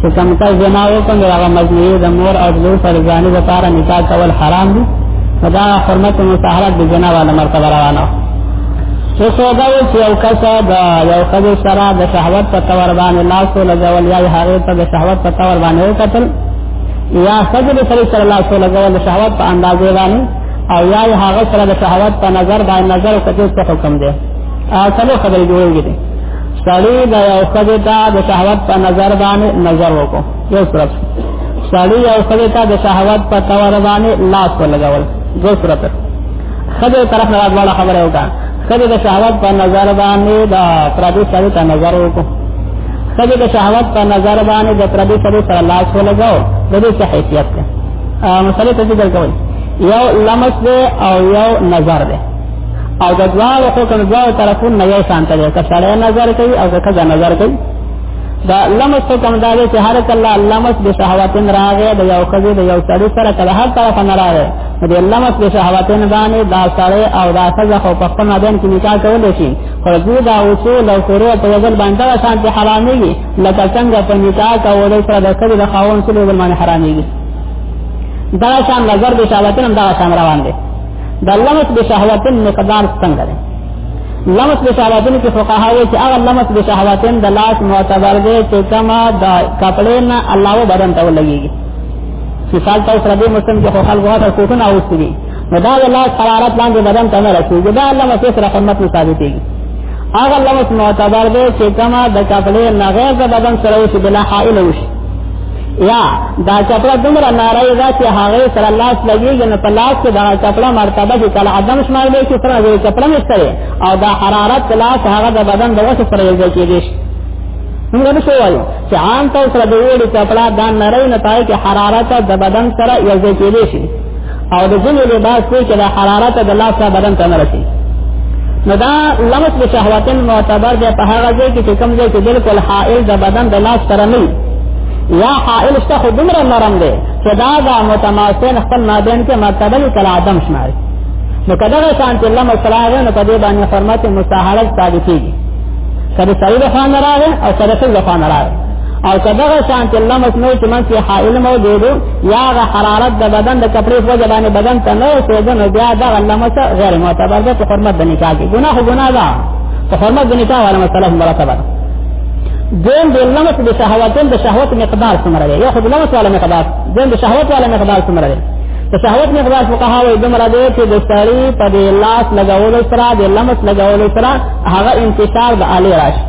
چې کوم ته زنا وکړي نو هغه مجنون د مور او د لور پر ځان د پاره نکاح کول حرام دي دا حرمت او مصاحبت د جنا والا مرتبه روانه څه سودا یو چې یو کس د یو کس سره د شهوت په تور باندې لاس لګول یا هغه ته د شهوت په تور باندې وکتل یا سجد سره سره لاس لګول د شهوت په اندازې باندې او یا هغه سره د شهوت په نظر باندې نظر کتل څه حکم دی اصله خبرې جوړېږي سړی د یو ښځې ته د شهوت په نظر باندې نظر وکړو یو طرف سړی یو ښځې ته د شهوت په تور باندې لاس ولګول دو طرف ښځې طرف نه دواړه خبره وکړه ښځې د شهوت په نظر باندې د پردي سړي ته نظر وکړو ښځې د شهوت په نظر باندې د پردي سړي سره لاس ولګاو د دې څه حیثیت ده مسلې ته ذکر کوي یو لمس دی او یو نظر دی او د دواړو حکم دواړو طرفونو نه یو شان دی که سړی نظر کوي او که ښځه نظر کوي دا لمس حکم دا دی چې هر کله لمس د شهواتن راغی د یو ښځې د یو سړي سره کله هر طرف نه راغی نو د لمس د شهواتن باندې دا سړی او دا ښځه خو په خپل مابین کې نکاح کولی شي خو دوی دا اصول او فروع په یو ځل باندې دغه شان چې حرامېږي لکه څنګه په نکاح کولو سره د ښځې د خاوند سره یو ځل باندې حرامېږي دغه شان نظر د شهواتن هم دغه شان روان دی د لمس به شهوتن مقدار څنګه دی لمس به شهوتن کې فقها وایي چې هغه لمس به شهوتن د لاس معتبر دی چې کما د کپڑے نه علاوه بدن ته ولګيږي مثال ته سره د مسلم کې خپل غوښه کوټنه اوسري نو دا الله قرارت باندې بدن ته نه رسیږي دا الله مسیح سره خدمت نه ثابتېږي هغه لمس معتبر دی چې کما د کپلې نه غیر د بدن سره وشي بلا حائل وشي یا دا چپړه دومره نارای ده چې هغه سره لاس لګیږي نو په لاس کې دا چپړه مرتبه چې کله عدم شمار دی چې سره دې چپړه نشته او دا حرارت لاس هغه د بدن د وسه سره یوځای کېږي موږ به څه وایو چې عام طور سره د ویلې چپړه دا نارای نه پای کې حرارت د بدن سره یوځای کېږي او د ځینې لباس کوي چې د حرارت د الله سره بدن ته نه رسي نو دا لمس د شهوتن معتبر دی په هغه ځای کې چې کوم ځای کې بالکل حائل د بدن د لاس سره نه یا حائل شته خو دومره نرم دی چې دا دا متماسن خپل مابین کې مرتبه یې کله عدم شماري نو کداغه شان چې الله مسلمان نو په دې باندې فرمایي مستحاله ثابتېږي کله سړي د خان راغی او سره سړي د خان راغی او کداغه شان چې الله مسنو چې من کې حائل موجود یا غ حرارت د بدن د کپڑے په وجه باندې بدن ته نه سوزن بیا دا الله مسه غیر معتبر ده په حرمت د نکاح کې ګناه ګناه ده په حرمت د نکاح ولا مسله مرتبه دین د لمس د شهوتن د شهوت مقدار څومره دی یو خو د لمس ولا مقدار دین د شهوت ولا مقدار څومره دی د شهوت مقدار فقها وایي دومره دی چې د سړی په دې لاس لګولو سره د لمس لګولو سره هغه انتشار د الی راشي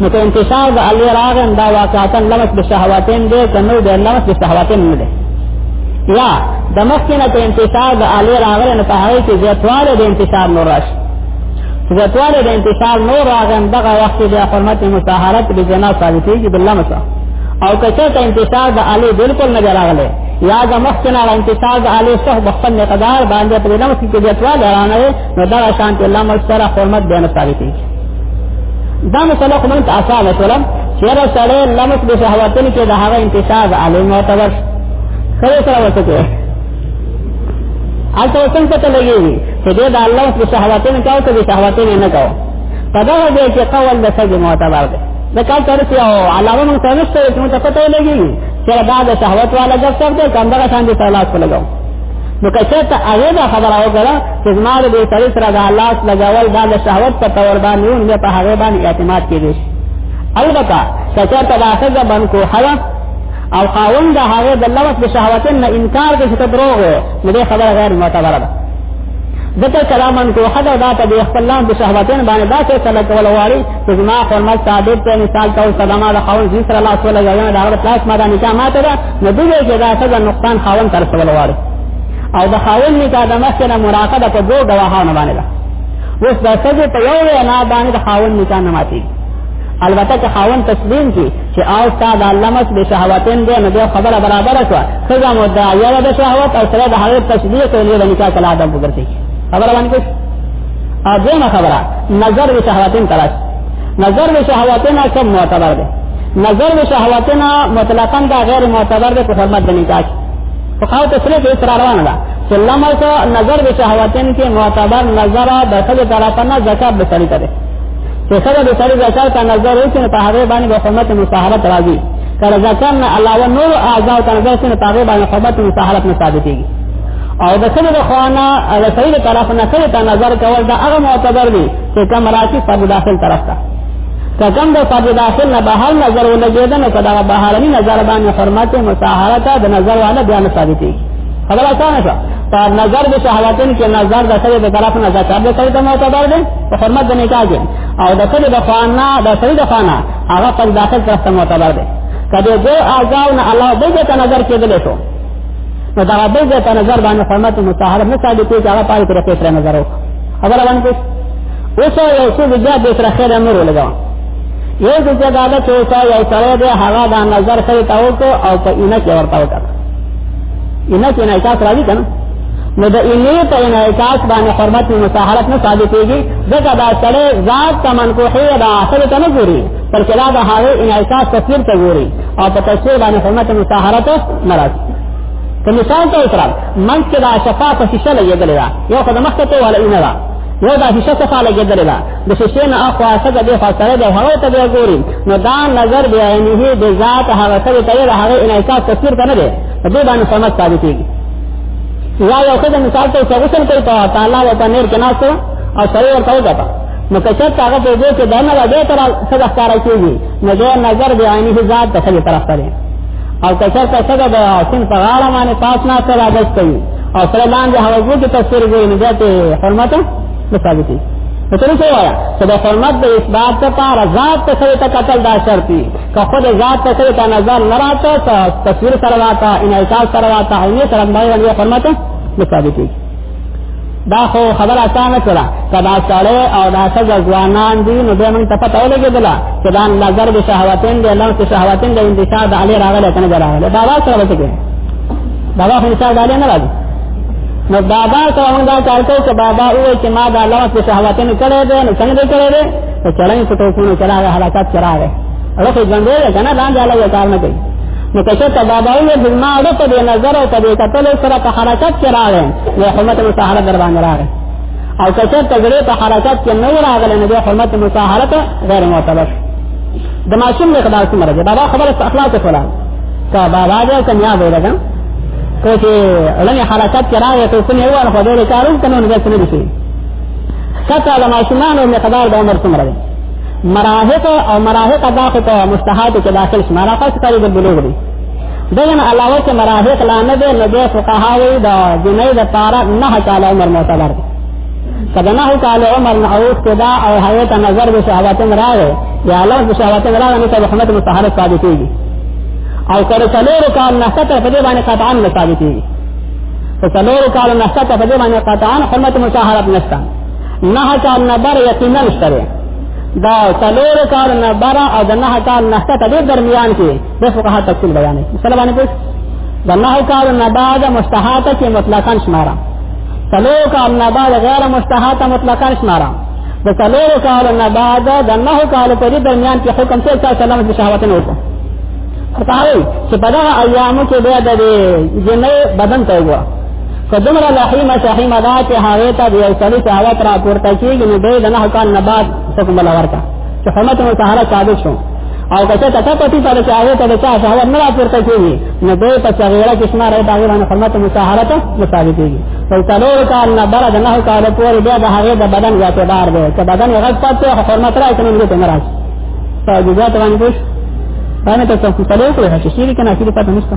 نو په انتشار د الله راغم دا واقعاتن لمس به شهواتین دې کنو دې لمس به شهواتین نه دې یا د مخکنه په انتشار د الله راغره نه په هغه کې زیاتواله د انتشار نور راشي زیاتواله د انتشار نور راغم دغه وخت د حرمت مطهرت به جنا ثابتېږي بالله مسا او کچه ته انتشار د الله بالکل نه راغله یا د مخکنه د انتشار د الله صح بخل مقدار باندې په لمس کې زیاتواله رانه نو دا شانت الله مستره حرمت به نه ثابتېږي دا مسله خو موږ ته اسانه شوله چې یاره سړی لمس د شهوتونو کې د هغه انتشار د عالم معتبر سره سره ورته کوي هلته څنګه پته لګېږي چې دی د الله د شهوتونو کاو که د شهوتونو نه کاو په دغه ځای کې قول د ښځې معتبر دی د کال تاریخ یو علاوه موږ سره نشته چې موږ ته پته ولګېږي چې دا د شهوت والا ګپ سر دی که همدغه شان د طلاق په لګوو نو که چېرته هغې دا خبره وکړه چې زما د دې سړي سره دا لاس لګول دا د شهوت په تور باندې وو نو په هغې باندې اعتماد کېدی شي البته که چېرته دا ښځه بنکوحه وه او خاوند د هغې د لوس د شهوتن نه انکار کوي چې ته دروغ وې نو دې خبره غیر معتبره ده ځکه کلامن کوحه ده دا ته د خپل لاس د شهوتن باندې دا فیصله کول غواړي زما خورما صادق ته مثال ته صدمه د خاون زی سره لاس ولا یو دا غره پلاس ما دا نکاح ماته ده نو دې کې دا څه نقصان خاون تر څو ولاړ او د خاون نکاح د مخ نه مراقبه په دوه غواهانو باندې ده اوس دا څه په یو نه باندې د خاون نکاح نه ماتي البته که خاون تسلیم کی چې او تا د الله مس به شهواتین دی نو خبره برابر شو خزه مو دا یو د شهوات او سره د هغه تشبیه کوي د نکاح کلا ادب وګرځي خبره باندې او دیمه خبره نظر به شهواتین تراش نظر به شهواتین کم معتبر ده نظر به شهواتین مطلقاً دا غیر معتبر ده په حرمت د نکاح په خاو ته سره به تر روانه ده چې لمر ته نظر به شهواتین کې معتبر نظر د خپل طرف نه زکات به سړی کوي چې سره به سړی زکات ته نظر وکړي په هغه باندې به حرمت مصاحبت راځي کله زکات نه علاوه نور اعضاء ته نظر شنه په هغه باندې حرمت مصاحبت نه ثابتېږي او د سړي د خوانا او د سړي د طرف نه سړي ته نظر کول دا هغه معتبر دي چې کوم راشي صاحب داخل طرف ته که کوم د صاحب داخل نه بهر نظر ولګېدل نو دا بهرني نظر باندې حرمت مساهرت د نظر والا بیان ثابتي خبره اسانه شو په نظر د شهوتن کې نظر د سړي د طرف نه ذکر د سړي د معتبر دي په حرمت د نکاح کې او د سړي د خوانا د سړي د خوانا هغه په داخل طرف ته معتبر دي کله جو آزاو نه الله دې ته نظر کېدل شو نو دا به د په نظر باندې حرمت متحرم نه ثابت دی چې هغه پاره کې رکې سره نظر وکړه خبر باندې کوم اوس یو څه د جاد سره خیر امر ولګا یو څه چې دا چې اوس یو سره دی هغه دا نظر خیر تاو کو او په اینه کې ورته وکړه اینه کې نه تاسو راځي کنه نو د اینه په انعکاس باندې حرمت متحرم نه ثابت کیږي ځکه دا سره ذات تمن کوه دا اصل ته نه ګوري پر کلا د هغه انعکاس تصویر ته ګوري او په تفسیر باندې حرمت مصاحرت ناراض که مثال ته وکړه منځ کې دا شفافه شیشه لګېدلې ده یو خو د مخ ته ولا نه ده یو دا شیشه صفا لګېدلې ده د شیشې نه اخوا څخه د فاصله د هغه ته بیا ګوري نو دا نظر بیا عینه د ذات هغه سره ته د هغه انعکاس تصویر کنه دی په دې باندې سمج ثابت کیږي یا یو خدای مثال ته څه غسل کوي ته تعالی او پنیر کې ناس او سره ورته وځه نو کچا هغه په دې کې دا نه راځي تر څه ښکارا کیږي نو دې نظر دی عینه ذات ته څه طرف ته او کچر ته څه د حسین په غاړه باندې پاس نه سره عادت کوي او سره باندې هغه وګړي تصویر ګوري نو ذات حرمت نه ثابتي نو ته څه وایا چې د حرمت د اثبات لپاره ذات ته څه ته قتل دا شرط دی که خود ذات ته څه ته نظر نه راته تصویر سره راته انعکاس سره راته او نه سره باندې حرمت نه ثابتي دا خو خبر اسانه کړه کدا سړی او دا سزا ځوانان دي نو به موږ ته پته ولګېدله چې دا نظر د شهوتین دی لمس شهوتین د انتشار د علی راغلی کنه دا راغلی دا وا سره وته کې دا وا انتشار د علی نه راځي نو بابا ته موږ دا کار کوو چې بابا وایي چې ما دا لمس شهوتین کړی دی نو څنګه کړی دی چې چلنګ څه ټوکونه چلاغه حرکت چلاغه هغه ته ژوند دی کنه دا نه علاوه کار نه کوي نو که څه تبابایي د ما د په دې نظر او په دې کتل سره په حرکت کې راغی نو حرمت مصاحبه در باندې راغی او که څه تګړې په حرکت کې نه راغله نو د حرمت مصاحبه غیر معتبر د ماشوم له خدای څخه راځي بابا خبره اخلاق فلان کا بابا دې کنیا دی لګا کو چې لنی حرکت کې راغی ته څنګه یو ور خو دې کارو کنه نو څه نه دي کته د ماشومان او مقدار د عمر څومره دی مراهق او مراهق دا خو په مستحاتو کې داخل شي مراهق څه کوي د بلوغ دی دغه علاوه چې مراهق لا نه دی نو د فقهاوی د جنۍ د پاره نه کاله عمر معتبر دی کله نه کاله عمر نه اوس کې دا او حیات نظر به شهوات راغی یا الله به شهوات راغی نو ته حکومت مستحارت ثابت کیږي او کله څلور کال نه ستر په دې باندې قطعا نه ثابت کیږي څلور کال نه ستر په دې باندې قطعا حکومت مستحارت نشته نه کال نه بر یقینا شته دا څلور کال نه بر او د نه کال نه ته د درمیان کې د فقها تفصیل بیان دي مثلا باندې پوښ د نه کال نه بعد مستحات کې مطلقاً شمارا څلور کال نه بعد غیر مستحات مطلقاً شمارا د څلور کال نه بعد د نه کال په درمیان کې حکم څه څه سلام د شهوت نه وکړه خدای چې په دغه ایامو کې بیا د جنې بدن ته وګوره په دومره لحیمه شحیمه دا چې هغې ته د یو سړي شهوت را پورته کېږي نو دی د نهه کال نه بعد حکم بله ورکړه چې حرمت مسحره ثابت شو او که څه ته پتی سره چې هغې ته د چا شهوت نه را پورته کېږي نو دی په صغیره کې شماره د هغې باندې حرمت مسحره ته نه ثابتېږي په څلور کال نه بره د نهه کالو پورې بیا د هغې د بدن اعتبار دی چې بدن یې غږ پاتې خو حرمت راشي نو دې ته نه راشي په جزات باندې پوه شو دا مې ته څه څلور کړې چې شیري که نه شیري پته نشته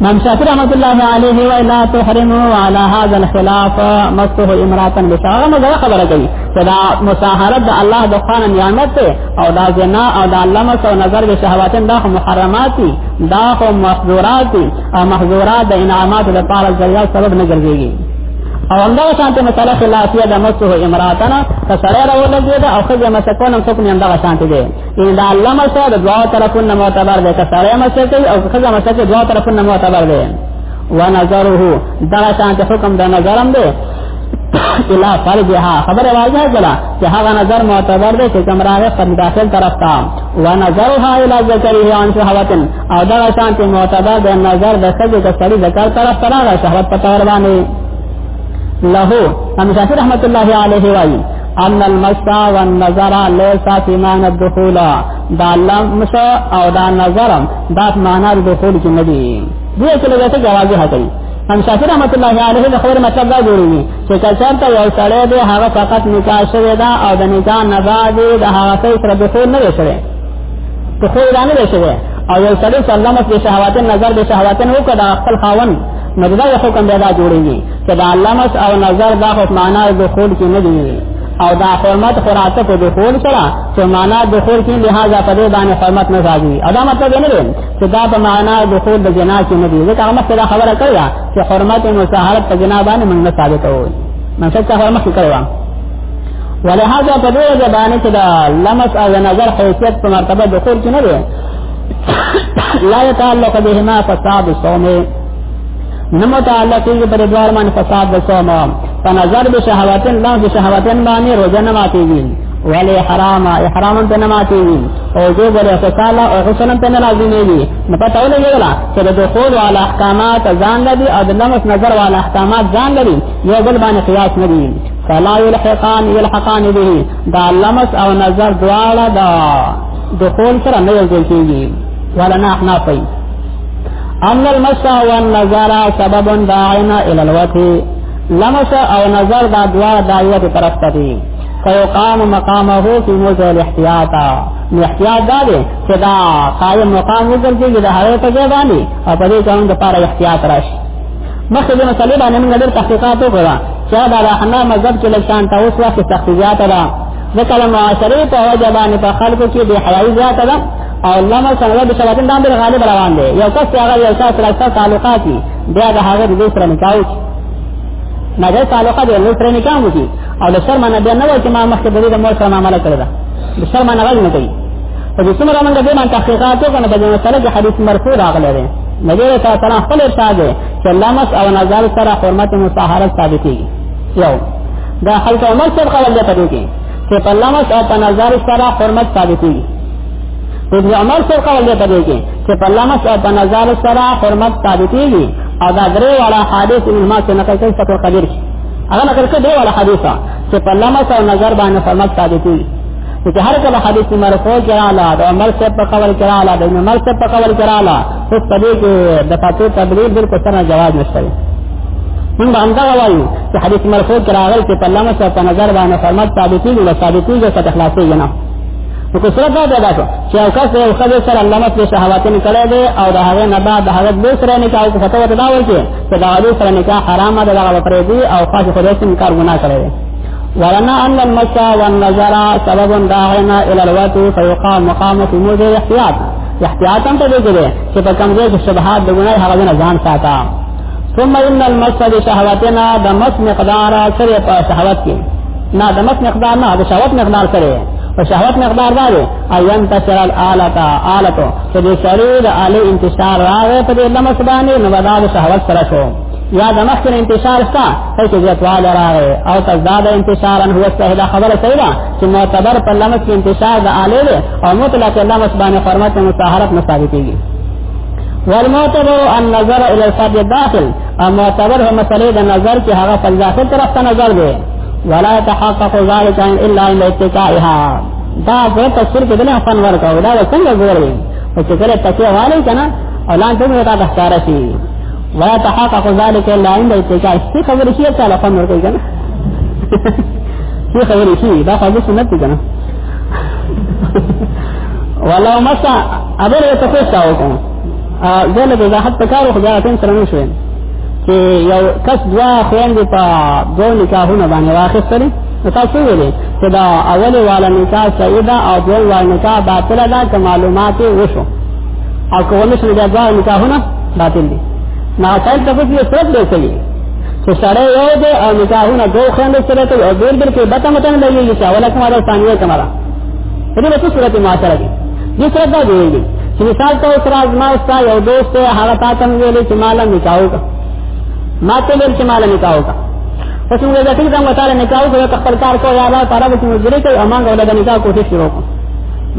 امام شافعي رحمۃ اللہ علیہ و لا تحرموا على هذا الخلاف مسته امراه بشاره مزه خبره کوي صدا مساهرت الله د خان نعمت او دا زنا او دا علامه او نظر به شهوات دا محرمات دا خو محظورات او محظورات د انعامات لپاره ذریعہ سبب نه ګرځيږي او همدا شانته مسله خلافیه د مسو امراتنا ته سره راولګي دا او خځه مسکونه څوک نه همدا شانته دي ان دا الله مسه د دوا طرفونه معتبر ده که سره مسه کوي او که خزه مسه کوي دوا طرفونه معتبر ده ونظره دا شانت حکم د نظرم ده الا فرجها خبر واضح کړه چې هغه نظر معتبر دی چې کوم راغه پر داخل طرف تا و نظرها الى ذکره عن شهوت او دا شان ته معتبر دی نظر د سجده د سړي ذکر طرف ته راغی شهوت په تور باندې له هم شافعي رحمت الله علیه وایي ان المسا والنظر ليس في معنى الدخول دا لمس او دا نظر دا معنی دخول کې نه دي دوی چې لږه څه جواب هڅوي هم شافعي رحمت الله علیه د خبر مطلب دا جوړوي چې کلچر ته یو سړی دی هغه فقط نکاح شوی دا او د نکاح نه بعد د هغه سره دخول نه شوی دخول نه شوی او یو سړی سلامت به شهواتن نظر به شهواتن وکړه خپل خاون نو دا یو حکم بیا دا جوړیږي چې دا لمس او نظر دا خو معنا دخول کې نه دی او دا حرمت خراته په دخول سره چې معنا دخول کې لہذا په دې باندې حرمت نه راځي او دا مطلب نه دی چې دا په معنا دخول د جنا کې نه دی ځکه هغه مخکې دا خبره کړې چې حرمت او مساهرت په جنا باندې موږ نه ثابتوو من څه خبره مخکې کړې ولهذا په دې ځبانه چې دا لمس او نظر حیثیت په مرتبه دخول کې نه دی لا يتعلق بهما فساد الصوم نه متعلق کیږي پر دوار باندې فساد د صوم په نظر به شهواتن لا به شهواتن باندې روزه نه ماتيږي ولی حرام احرام ته نه ماتيږي او جو بل اتصال او حسن ته نه لازميږي نو پته ولګي ولا چې د دخول على احکامات ځان لري او د لمس نظر على احکامات ځان لري یو بل باندې قیاس نه دي فلا يلحقان يلحقان به دا لمس او نظر دواړه دا دخول سره نه یو ځای کیږي ولا نه احنا پي ان المسا والنظر سبب داعنا الى الوتی لمس او نظر دا دوا دعوت طرف ته دي فیقام مقامه فی موضع الاحتیاط نو احتیاط دا دی چې دا قائم مقام وګرځي د هغه په ځای باندې او په دې ځان د پاره احتیاط راشي مخکې د مسلې باندې موږ ډېر تحقیقات وکړه چې دا د حنا مذهب کې لشان ته اوس وخت تحقیقات ده ځکه معاشرې په وجه باندې په خلکو کې د حیاي زیاته ده او لما سره د شباتن دام بل غالب روان دی یو کس هغه یو کس سره تعلقات دي بیا د هغه د سره نکاو نه د تعلقات یو سره نکاو دي او د شرم نه بیا نه وای چې ما مخکې د دې د مور سره معاملې کړې ده د شرم نه غل نه کوي په دې څومره موږ دې باندې تحقیقات وکړو په دې مسله کې حدیث مرفوع راغلی دی نبی صلی الله علیه وسلم خپل ارشاد دی چې لمس او نظر سره حرمت مصاحبه ثابتېږي یو دا خلک عمر څخه ولې پدې کې چې په لمس او په نظر سره حرمت ثابتېږي ابن عمر څو قول دی پدې کې چې په لمس او په نظر سره حرمت ثابتېږي او دا درې واړه حادث ابن عمر څخه نقل کوي فتو قدیر کې هغه نقل کوي درې واړه حادثه چې په لمس او نظر باندې حرمت ثابتېږي چې هر کله حدیث مرفوع کړهاله د عمر سے په قول کړهاله د عمر سے په قول کړهاله خو په دې کې د پاتې تبلیغ بالکل سره جواز نشته موږ هم دا وایو چې حدیث مرفوع کړهاله چې په لمس او په نظر باندې حرمت ثابتېږي او ثابتېږي چې اخلاصي نه نو که سره دا پیدا شو چې او کس یو خځه سره لمس په شهواتن کړی دی او د هغه نه بعد د هغه به سره نکاح او فتوا ته دا وایي چې دا غوړي سره نکاح حرام ده دا پرې دی او خاص خو دې انکار ګناه کړی دی ولنا ان المسا والنظر سبب داعنا الى الوقت فيقام مقام في موضع احتياط احتياطا ته دی کېږي چې په کوم ځای کې شبهات د ګناه هغه نه ځان ساته ثم ان المسا بشهواتنا د مس مقدار سره په شهوات کې نه د مس مقدار نه د شهوات مقدار سره په شهوت مقدار دا دی او ينتشر الالات آلات چې د سړی د اله انتشار راغی په دې لمس باندې نو دا د شهوت سره شو یا د مخکې انتشار شته چې زیاتواله راغی او تزداد انتشارا هو سهل خبره سیدا چې معتبر په لمس کې انتشار د اله دی او مطلق لمس باندې فرمت مصاحرت مصابتيږي والمعتبر النظر الى الفرد الداخل او معتبر هم مسئله د نظر کې هغه په داخل طرف ته نظر دی ولا تحقق ذلك الا عند اتقائها دا په تفسیر کې دنه فن ورکاو دا څنګه ګورې او چې کله تکیه والي کنه او لاندې موږ ته ښکارا شي ولا تحقق ذلك الا عند اتقاء څه خبرې شي چې له فن ورکوي کنه څه خبرې شي دا خو سنت دي کنه ولو مسا ابر ته څه وکړو زه له وضاحت پکارو خدای ته سره نشوم چې یو کس دوا خويندې په دوه نکاحونه باندې واخیستلې نو تاسو ویلې چې دا اول والا نکاح صحیح ده او دوه والا نکاح باطل ده که معلومات وشو او که ونه شو دا دوا نکاحونه باطل دي نو تاسو ته په دې سره لوسلې چې سره یو دې او نکاحونه دوه خويندې سره ته او بیر بیر کې بته متن لګي چې اوله کومه ده ثانیه کومه ده په دې کې صورت معاصره کې دې سره دا جوړې دي چې مثال ته سره ما استا یو دوست هغه تاسو ویلې چې مال نکاح وکړه ما ته ویل چې مال نکاح وکړه پس موږ دا ټیک دمو تعالی نکاح وکړو ته خپل کار کوو یا الله تعالی به موږ درې کوي امانګه ولا د نکاح کوشش شروع کوو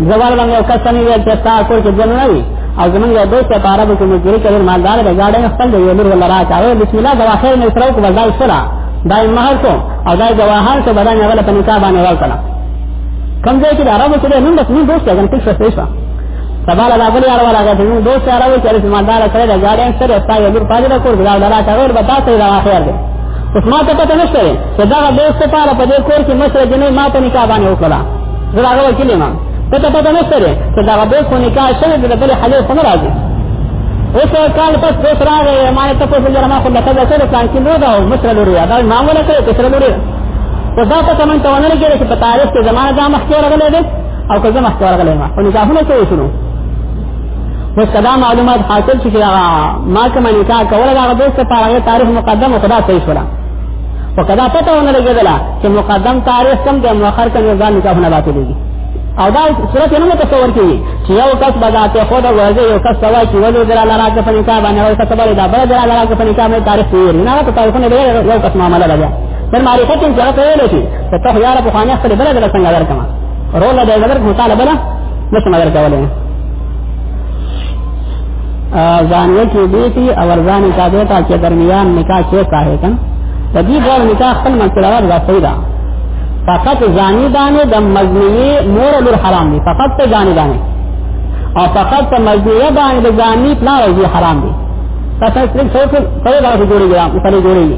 زوال باندې او کس نه ویل چې تا کول چې جن نه وي او زمونږ یو دوست په عربو کې موږ درې کوي مالدار دی ګاډي خپل دی نور ولا راځي بسم الله دا خیر نه سره کوو بلای سره دا مہر کو او دا جواهر څه بدن غلط نکاح باندې ورکړه کوم ځای کې د عربو سره نن بس نن دوست ځان ټیک شوه شوه سبا لا غل یار ولا غل نو دوست یار وای چې ایماندار سره د ګاډي سره استا یو لور پاجره کور دا ډلا ټاور بتا ته دا اخر دی اوس ما ته پته نشته چې دا دوست په اړه په دې کور کې مشره جنې ما په نکاح باندې وکړه زه هغه وکیل ما پته پته نشته چې دا دوست په نکاح شوی د بل حلال څنګه راځي اوس کال پس دوست راغی ما ته په ځل ما خو لکه دا سره پلان کې نو دا مشره لور یا دا معاملې کوي چې سره لور په دا ته کوم ته ونه لګیږي چې په تاریخ کې زمانه دا مخکې راغلی دی او که زه مخکې راغلی ما په نکاحونه کې وشنو اوس کدا معلومات حاصل شي ما کوم نکاح کوله دا د څه په تاریخ مقدم او خدا صحیح شولا او کدا پته ونه لګیدله چې مقدم تاریخ کم دی مؤخر کم ځان نکاحونه باطل دي او دا صورت نه متصور کیږي چې یو کس بذاته خود ورځي یو کس سوا چې ولې درا لرا کې په نکاح باندې او کس بل دا بل درا لرا کې په نکاح باندې تاریخ یې نه راته تاریخونه دی یو کس معاملې ده بل معرفت چې هغه کوي لشي ته ته یاره په خانه خپل بل دل څنګه درکم رول دې دلر کو تعالی بل نه څنګه درکولې ځان یې کې دې چې اور ځان یې کا دیتا چې درمیان نکاح کې صاحب کن د دې ډول نکاح خپل منځله دا صحیح ده فقط ځاني دانه د مزنی مور لور حرام دي فقط ته ځاني دانه او فقط ته مزنی باندې ځاني پلا ورځي حرام دي تاسو څنګه څه څه دا جوړیږي مثلا جوړیږي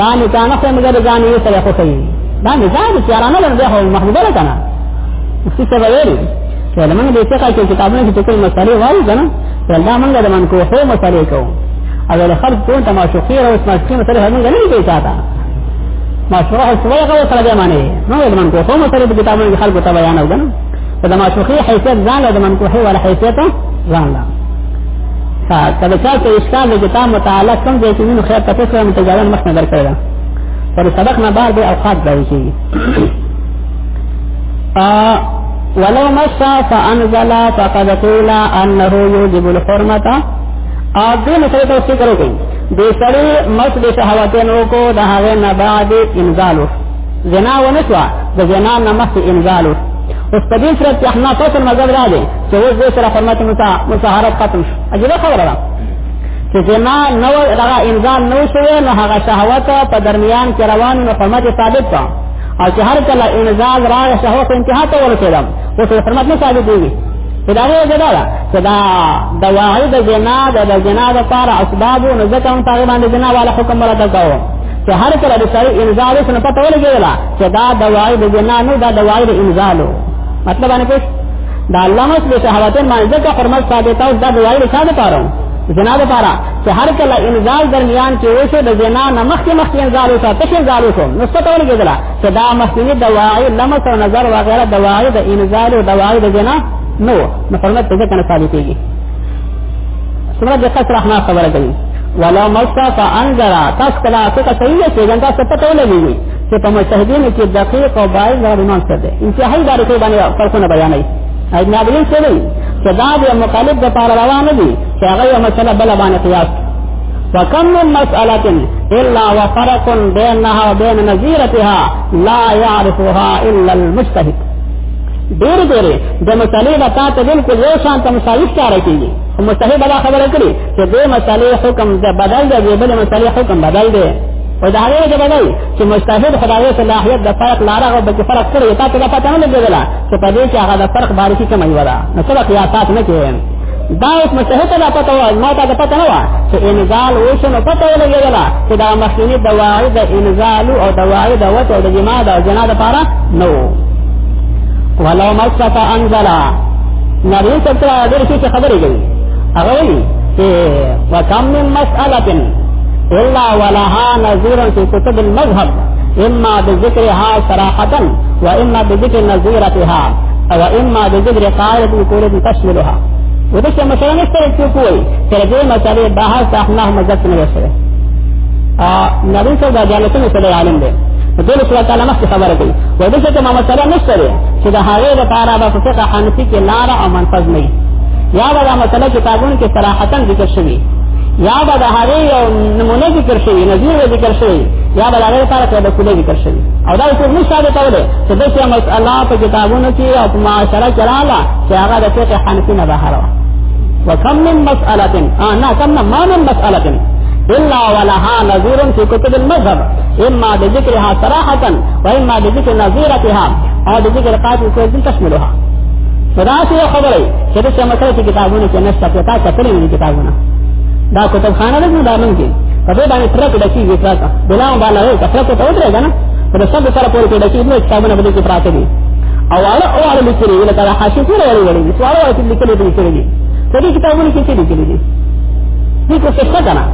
دا نکاح نه کوم ګر ځان یې سره خو کوي دا نکاح د چارانه لر به هو محبوبه ده کنه څه څه ویلي چې لمن دې څه کوي کتابونه کې ټول مسالې وایي کنه دا موږ د من کوه مسالې کوو او له خلق ټول تماشوخي او اسمه کې مسالې هم نه لري چاته ما شروع سوی غو سره به معنی نو د من کوه مسالې د کتابونو کې خلق ته بیان او کنه د ما شوخي حیثیت ځان له من کوه ولا حیثیت ځان له کله چې ته اشکال لګی تا متعالی کوم ځای کې نو خیر تاسو سره متجاوز مخ نه درکړه پر سبق نه بعد اوقات ځای کې ولو مشى فانزل فقد قيل انه يوجب الحرمه او دې مسله ته څه کړو کوي د سړي مس د شهوتونو کو د هغه نه بعد انزال زنا ونسوا د زنا نه مخ انزال اوس په دې سره چې احنا فصل مذهب راځي چې اوس دې سره فرمت مساهرت ختم شو عجیبه خبره ده چې زما نو دغه انزال نو شوی نو هغه شهوت په درمیان کې روان نو فرمت ثابت ده او چې هر کله انزال راغی شهوت انتها ته ورسېدم اوس فرمت نه ثابت دی دا غو دا دا چې دا د واعي د جنا د د جنا د پار اسباب نو ځکه هم هغه باندې جنا والا حکم ولاته کاوه چې هر کله د سړي انزال سره پته ولګېدل چې دا د واعي د جنا نو دا د واعي د انزالو مطلب باندې پوښتنه دا الله مس به شهواتن ما ځکه حرمت ثابت او دا وایي څه ده پاره زنا ده پاره چې هر کله انزال درمیان کې وشو د زنا نه مخکې مخکې انزال وشو تشه انزال وشو نو څه ته ورګېدل چې دا مخکې د وایي لمس او نظر وغیرہ د وایي د انزال او د وایي د زنا نو نو حرمت څه کنه ثابتېږي سمره د قصر احنا خبره کوي ولو مصطفى انذر تاسو کله څه کوي چې ګنده څه ته ولګي چې په مجتهدینو کې دقیق او باید دغه ایمان څه دی انتهایی باریکۍ باندې فرقونه بیانوي ابن عبدالین څه وایي چې دا د مخالف دپاره روا نه دي چې هغه یوه مسله بله باندې قیاس وكم من مسألة إلا وفرق بينها وبين نظيرتها لا يعرفها إلا المجتهد ډېر ډېر د مسلې د تا ته بالکل یو شان ته مساوي ښکاره کېږي مستحب دا خبره کړې چې دې مسلې حکم د بدل دی بل مسلې حکم بدل دی او دا هغه ځای دی چې مستفید خدای صلاحیت د فرق لاره او بچ فرق کړی تا ته پته نه لګیدله چې په دې کې هغه د فرق باره کې کومه ولا نو څه قیاسات نه کوي دا اوس مستفید ته پته و ما ته پته نه و چې انزال اوس نو پته ولګیدله چې دا مخکینی دواعی د انزال او دواعی د وته او د جما د جنا د پاره نو ولو مستف انزل نبی صلی الله علیه وسلم خبرې کوي هغه وی چې وکم من مسألتن الا ولها نظيرا في كتب المذهب اما بذكرها صراحه واما بذكر نظيرتها واما بذكر قاعده كل تشملها وده چې مسله نه سره کې کوی تر دې مسلې بهر صحنه مزت نه وسره ا نبی صلی الله علیه وسلم سره عالم دی دغه سره تعالی مخ خبره کوي وده چې ما مسله نه سره چې د هغه لپاره به فقه حنفي کې لار او منفذ نه یا دا مسله کتابونو کې صراحتن ذکر شوی یا به د هغه یو نمونه ذکر شوی نظیر به ذکر شوی یا به د هغه لپاره څه د کولې ذکر شوی او دا څه نه ثابت وله چې د څه مسله په کتابونو کې او په معاشره کې رااله چې هغه د فقه حنفي نه بهر و وکم من مسألة آه نه کم نه ما من مسألة إلا ولها نظير في كتب المذهب إما بذكرها صراحة وإما بذكر نظيرتها أو بذكر قاتل كل تشملها فداسي خبري چې د کومه کړه چې کتابونه کې نشته پتا کتلې نه کتابونه دا کتاب خانه ده دا نن کې په دې باندې ترک ډکی وی ترک بلا بالا وی ترک ته ودرې کنه په دې سب سره پورې کې ډکی نو کتابونه به کې پراته دي او اړه او اړه لیکلې وی لکه حاشیه پورې وړي وړي دي سوال وایي لیکلې دي لیکلې دي په دې کتابونه کې څه لیکلې دي دې کو څه کنه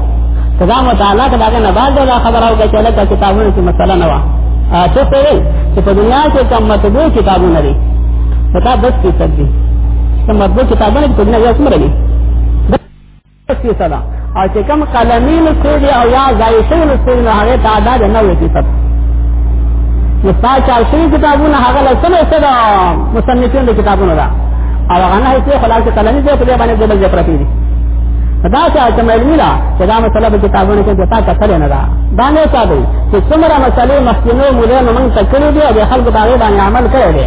خدا متعالی ته دا نه بعد دا خبره او چې لکه کتابونه کې مسله نه و ته څه وایي چې په دنیا کې کوم مطلب کتابونه لري دا بس کې څه دي کوم د کتابونو په دنیا یو څومره دي بس کې څه ده او چې کوم قلمي نسخې دي او یا ځای شوي نسخې نو هغه تعداد نه وي چې څه نو تاسو چې شوي کتابونه هغه له څه څه ده مصنفین د کتابونو ده او هغه نه هیڅ خلاص قلمي دې په دې باندې دبل ځای پرتی دي دا چې اته علمي ده چې دا مسله په کتابونو کې د تاسو کتل نه ده دا نه څه دی چې څومره مسلې مخکینو مولا موږ تکړه دي او خلکو باندې عمل کړی دی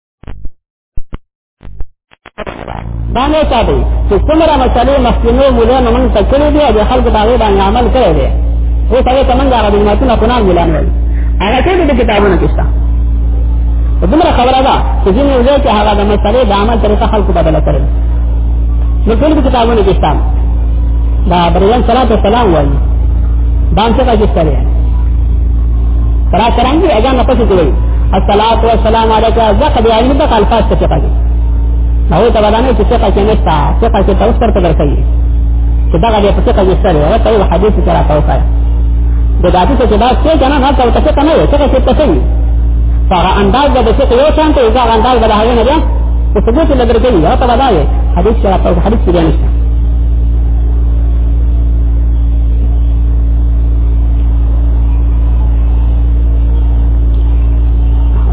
دا نه ساتي چې څومره مسلې مخکینو مولانو موږ ته کړې دي او خلکو ته هغه باندې عمل کړی دی خو هغه ته موږ هغه د ماتونه په نام مولانو وایي هغه ټول د کتابونو کې شته دومره خبره ده چې ځینې وځي چې هغه د مسلې د عمل طریقه خلکو بدله کړې نو ټول کتابونه کې شته دا بریان صلوات و سلام وایي دا څه کوي چې سره را څنګه اجازه نه پاتې کوي الصلاة والسلام عليك زخ دي علم بقى الفاظ تفقه دي ما هو تبا دانه چې ثقه کې نشته ثقه کې تاسو تر تر کوي چې دا غږی په ثقه کې سره هغه ته یو حدیث سره تاسو کوي د داتې چې دا څه کنه نه تاسو ته کنه یو ثقه کې تاسو وي هغه انداز د ثقه یو شان ته دا انداز د هغه نه دی په ثبوت لګر کوي هغه تبا دا حدیث سره تاسو حدیث کې نشته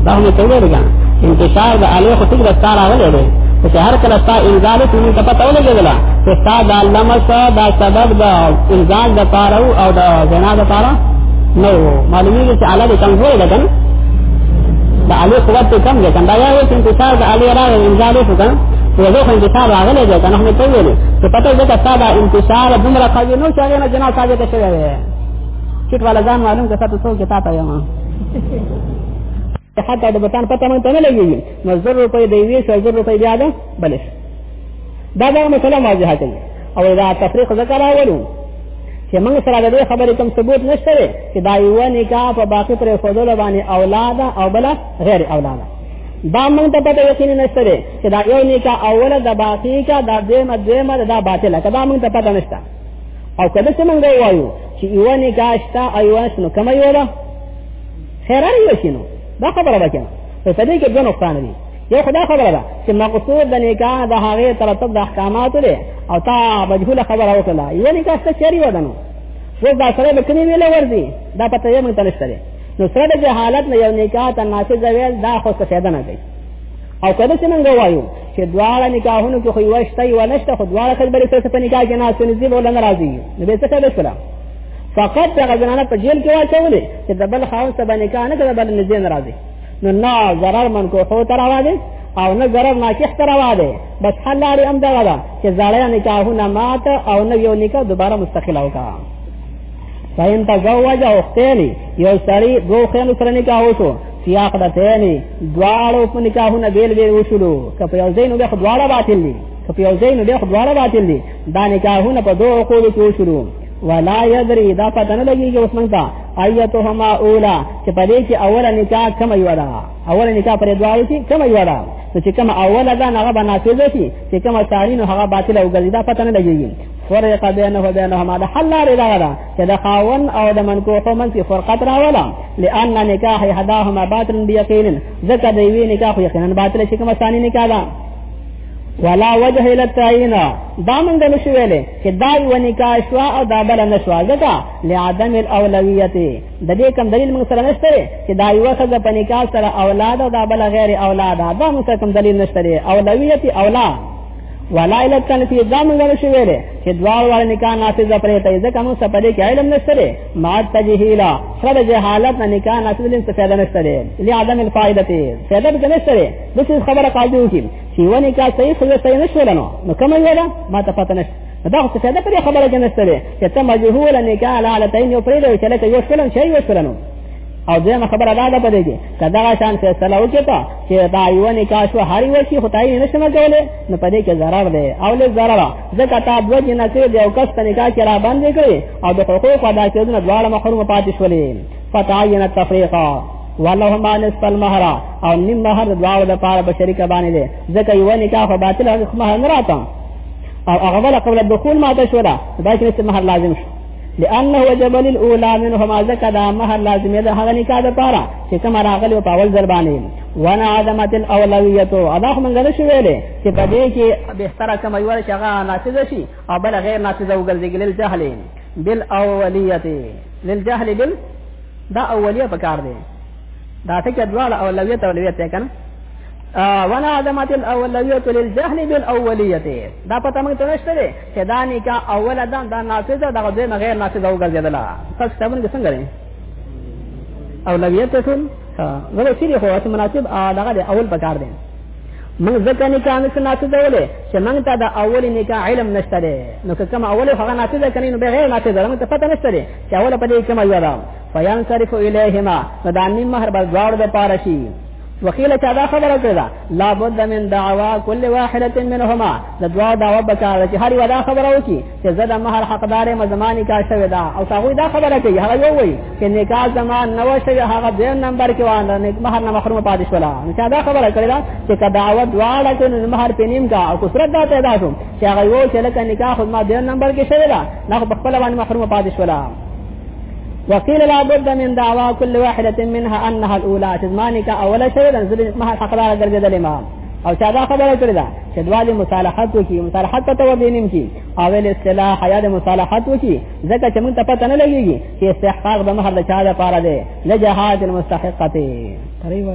دا هم ته ویل غواړم انتشار د الیه خو څنګه ستاره ولې دی چې هر کله ستا انزال ته موږ پته ولګېدل چې ستا د لمس دا سبب د انزال د پاره او د زنا د پاره نو معلومیږي چې علاوه کمزوري ده کنه د الیه قوت کم ده کنه دا یو چې انتشار د الیه را انزال ته کنه وزه خو انتشار راغلی دی کنه موږ ته ویل چې پته دې ستا د انتشار دومره قوي نو چې هغه نه جنا ثابت شوی دی چټ والا ځان معلوم که تاسو څو کې تاسو یم حتی د بتان پته مونږ ته نه لګي نو زر روپۍ دی وی شو زر روپۍ بیا ده بلش دا دا مسله واضحه کوي او دا تفریق ذکر راولو چې موږ سره د دې خبرې کوم ثبوت نشته دی چې دا یو نکاح په باقی پر فضل باندې اولاد او بل غیر اولاد دا موږ ته پته یقین نشته دی چې دا یو نکاح اوله د باقی کا دا دیمه دیمه دا باطله کدا موږ ته پته نشته او کله چې موږ وایو چې یو نه کاشتا ایواس نو کوم یو ده خیرن یو شنو دا خبره ده کنه په دې کې دوه نقصان دي یو خدا خبره ده چې مقصود د نکاح د هغه ترتب د احکاماتو دی او تا مجهوله خبره وکړه یو نه کاشتا چری ودانو و دا سره د کني ویل ورځي دا پته یې مونږ ته نشته نو سره د جهالت نه یو نکاح ته ناسې ځویل دا خو څه فائدہ نه کوي او کله چې موږ وایو چې دواړه نکاحونو کې خو یو شته یو نشته خو دواړه خپل بل سره په نکاح کې ناس نه زیبو لنه راځي نو به څه کوي سلام فقط دغه زنانه په جیل کې واچولې چې د بل خاون سره نکاح نه کوي بل نه زین راځي نو نه ضرر من کو هو تر راځي او نه ضرر ناکح تر راځي بس حل لري هم دا ده چې زړه نکاحونه مات او نه یو نکاح دوباره مستقله وکړه فإن تزوج أختين يو سړي دوه خيانو سره نکاح وشو سیاق د تیانی دواړو په نکاحونه بیل بیل وشلو که په یو ځای نو بیا خو دواړه باطل دي که په یو ځای نو بیا خو دواړه باطل دي دا نکاحونه په دوه عقولو کې وشلو ولا یدری دا پته نه لګیږي اوس مونږ ته ایتهما اولا چې په دې کې اوله نکاح کوم یو ده اوله نکاح پر دواړو کې کوم یو ده نو چې کوم اوله ده هغه به نافذه شي چې کوم ثاني نو هغه باطل او ګرځي دا پته نه لګیږي فرق بینه و بینهما د حل لري دا چې د خاون او د منکوحو منځ کې فرقت راولا لئن نکاح هداهما باطل بيقين ذکر دی وی نکاح یقینا باطل شي کوم ثاني نکاح ده ولا وجه الى التعين دا مونږ نه شو ویلې چې دا یو نکاح شو او دا بل نه شو ځکه لعدم الاولویت د دې کوم دلیل مونږ سره نشته چې دا یو څه په نکاح سره اولاد او دا بل غیر اولاد دا مونږ سره کوم دلیل نشته اولویت اولاد ولا لکن فی ځان غره شوی دی چې دوار وړ نکاح نافذ پرې ته ځکه موږ سپدې کې علم نشته دی ما تجهیلا سره جهالت نه نکاح نافذ لین څه فائدہ نشته دی لعدم الفائده فائدہ به نشته دی د څه خبره قاضي وکړي چې ونی کا صحیح خو صحیح نشول نو نو کومه ویلا ما ته پته نشته دا خو څه ده پرې خبره کې نشته چې ته مجهول نکاح علی علتین یو پرې دی چې لکه یو شلن شی یو شلنو او دغه خبره دا ده په دې کې کدا شان فیصله وکړي ته چې دا یو نه کاش و هر یو شي خدای نه شمه کوله نو په دې کې zarar دی او له zarar ځکه تا د وجه نه چې یو کس ته نکاح کرا باندې کړي او د حقوق ادا کېدو نه دواړه محروم پاتې شولې فتعین التفریقا ولهما نصف المهر او نیم مہر دواړو د پاره په شریکه باندې دی ځکه یو نکاح په باطل او مہر نه راته او هغه ولا قبل الدخول ما تشولا دا چې مہر لازم شو لانه وجب للاولى منهما زکه دا مہر لازم ده هغه نکاح ده پاره چې کوم راغلی په اول ځل باندې وانا عدمت الاولویت ادا هم غره شو ویلې چې په دې کې به تر کوم یو چې هغه نافذ شي او بل غیر نافذ او ګرځېګل الجهل بالاولیت للجهل بال دا اولیه پکار دی دا ټکی دواړه اولویت اولویت دی کنه ولا عدمت الاولویت للجهل بالاولیت دا پته موږ ته نشته دی چې دا نکاح اول دا دا نافذ دا غوډه مغیر نافذ او ګرځیدل تاسو ته موږ څنګه لري اولویت ټول غره سری خو چې مناسب دغه دی اول پکار دی موږ ځکه نکاح نه نافذ ولې چې موږ ته دا اول نکاح علم نشته دی نو کوم اول هغه نافذ کني نو بغیر نافذ موږ ته پته نشته دی چې اول په دې کومه یو فینصرف الیهما نو دا نیم مہر به دواړو دپاره شي وقیل چا دا خبره کړې ده لا بد من دعوا كل واحده منهما د دوا دعوا بکاره چې هر یو دا خبره وکي چې زه د مہر حقدار ما زماني کا شوی دا او هغه دا خبره کوي هغه یو وایي چې نکاح زمان نو شوی هغه د نمبر کې وانه نیک مہر نه محروم پاتې شول نو چا دا خبره کړې ده چې کا دعوا دواړه کې نو مہر پینیم کا او کثرت دا پیدا شو چې هغه یو چې لکه نکاح خود ما د نمبر کې شوی دا نه په خپل باندې محروم پاتې شول وقيل لا بد من دعوى كل واحدة منها أنها الأولى چې ما نکاح اوله شوی دا زه ما حقدار ګرځېدل ما او چا دا خبره کړې ده چې دواله مصالحت وکي مصالحت ته و دینم کی او ول اصطلاح حیا د مصالحت وکي ځکه چې مونږ ته پته نه لګيږي چې استحقاق به مهر د چا د پاره ده لجهاد المستحقته تقریبا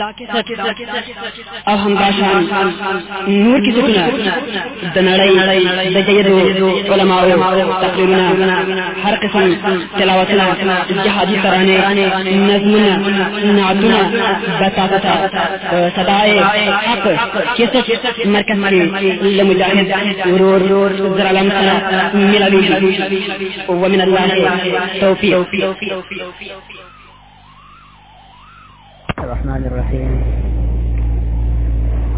دا کې څه او هم داشان نور کې څه د نړۍ د جیدو علماء تقریرونه هر قسم تلاوتونه جهادي ترانه نظمونه نعتونه بتاتا صداي حق کې څه مرکز کې لمجاهد ورور زر علم سره ملاوي ومن الله توفيق الرحمن الرحيم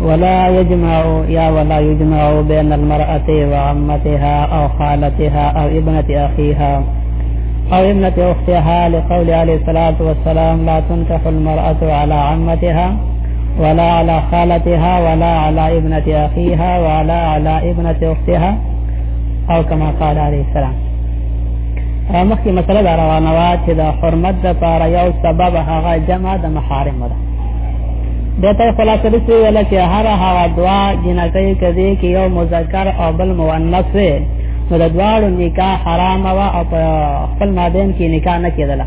ولا يجمع يا ولا يجمع بين المرأة وعمتها أو خالتها أو ابنة أخيها أو ابنة أختها لقول عليه الصلاة والسلام لا تنكح المرأة على عمتها ولا على خالتها ولا على ابنة أخيها ولا على ابنة أختها او كما قال عليه السلام مخکې مسله دا روانه وه چې د حرمت دپاره یو سبب هغه جمع د محارمو ده بیا ته خلاصه داسې ویله چې هره هغه دوه جنکۍ که دی کې یو مذکر او بل مونث وی نو د دواړو نکاح حرامه وه او په خپل مابین کې نکاح نه کېدله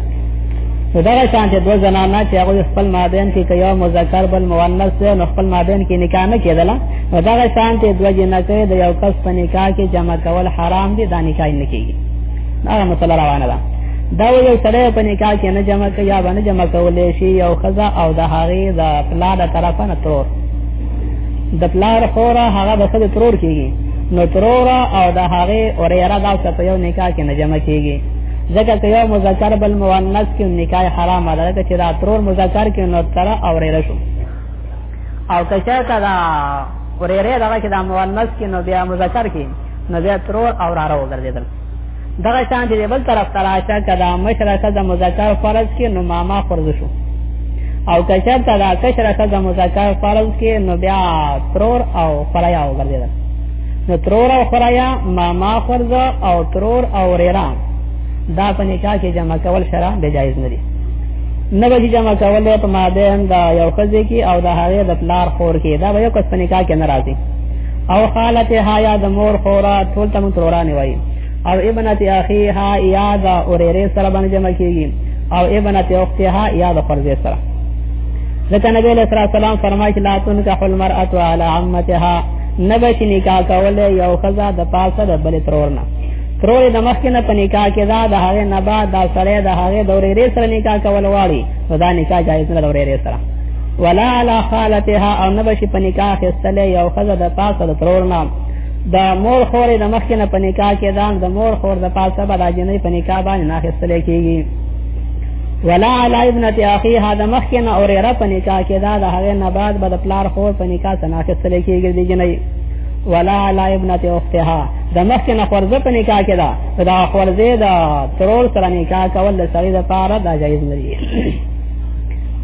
نو دغه شان چې دوه زنانه چې هغوی خپل مابین کې که یو مذکر بل مونث دی نو خپل مابین کې نکاح نه کېدله نو دغه شان چې دوه جنکۍ د یو کس په نکاح کې جمع کول حرام دي دا نکاح نه کېږي دا مسله روانه ده دا یو سړی په نکاح کې نه جمع کوي یا باندې جمع کولې شي یو خزا او د هغه د پلا د طرفه نه تور د پلا خورا هغه بس د ترور کیږي نو ترور او د هغه اور یرا دا څه په یو نکاح کې نه جمع کیږي ځکه چې یو مذکر بل مؤنث کې نکاح حرام ده چې دا ترور مذکر کې نو تر او یرا شو او کچا تا دا اور یرا دا چې دا مؤنث کې نو بیا مذکر کې نو بیا ترور او راره وګرځېدل دغه شان چې بل طرف ته راشه که دا مشره ښځه مذکر فرض کې نو ماما فرض شو او که چېرته دا کشره ښځه مذکر فرض کې نو بیا ترور او خوریا وګرځېدل نو ترور او خوریا ماما فرض او ترور او ریران دا په نکاح کې جمع کول شرع به جایز نه دي نه به جمع کول په ماده هم دا یو خزه کې او د هغه د پلار خور کې دا به یو کس په نکاح کې ناراضي او خالتها یا د مور خورا ټول تم ترورانه وای او ابنت اخیها یا د اورېره سره باندې جمع کیږي او ابنت اختها یا د فرزه سره ځکه نبی علیہ السلام فرمایي چې لا تنکح المرأة على عمتها نبش نکاح کول یو خزا د پاسه د بل ترور نه ترور د مخ نه په نکاح کې دا د هغه نبا د سره د هغه دورې سره نکاح کول واړي دا نکاح جایز نه دورې سره ولا علی خالتها او نه بشي په نکاح خستلې یو خزه د پاسه د ترور نام د مور خور د مخ نه په نکاح کې دان د مور خور د پاسه به د جنې په نکاح باندې نه خستلې کیږي ولا علی ابنت اخی هذا مخ نه اور را په نکاح کې دا د هغه نه بعد به د پلار خور په نکاح سره خستلې کیږي د جنې ولا علی ابنت اختها د مخ نه خورزه په نکاح کې دا د خورزه د ترور سره نکاح کول د سړي د پاره دا جایز نه دی